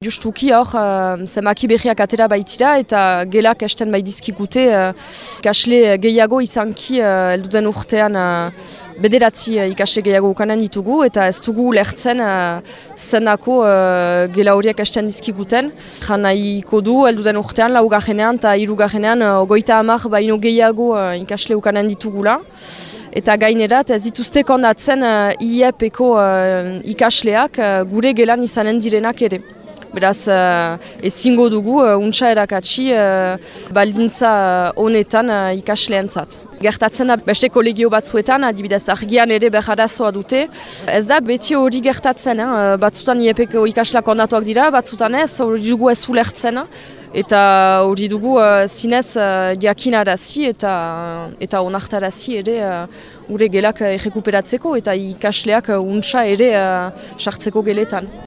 Justuki hor, uh, zemaki behiak atera baitira eta gelak esten baidizkigute uh, ikasle gehiago izanki uh, elduden urtean uh, bederatzi uh, ikasle gehiago ukanen ditugu eta ez dugu lertzen uh, zenako uh, gela horiek esten dizkiguten. Jana du elduden urtean laugarrenean eta irugarrenean uh, goita amak baino gehiago uh, ikasle ukanen ditugula. Eta gainerat ez dituzte kondatzen uh, IEP-eko uh, ikasleak uh, gure gelan izanen direnak ere. Beraz, uh, ezingo dugu uh, untsa erakatsi uh, baldintza honetan uh, ikasleen zat. Gertatzen da beste kolegio batzuetan, adibidez argian ere beharazoa dute. Ez da beti hori gertatzen, eh? batzutan iepeko ikaslak ondatuak dira, batzutan ez, hori dugu ez ulertzen. Eta hori dugu uh, zinez uh, diakinarazi eta, eta onartarazi ere uh, ure gelak uh, errekuperatzeko eta ikasleak uh, untsa ere sartzeko geletan.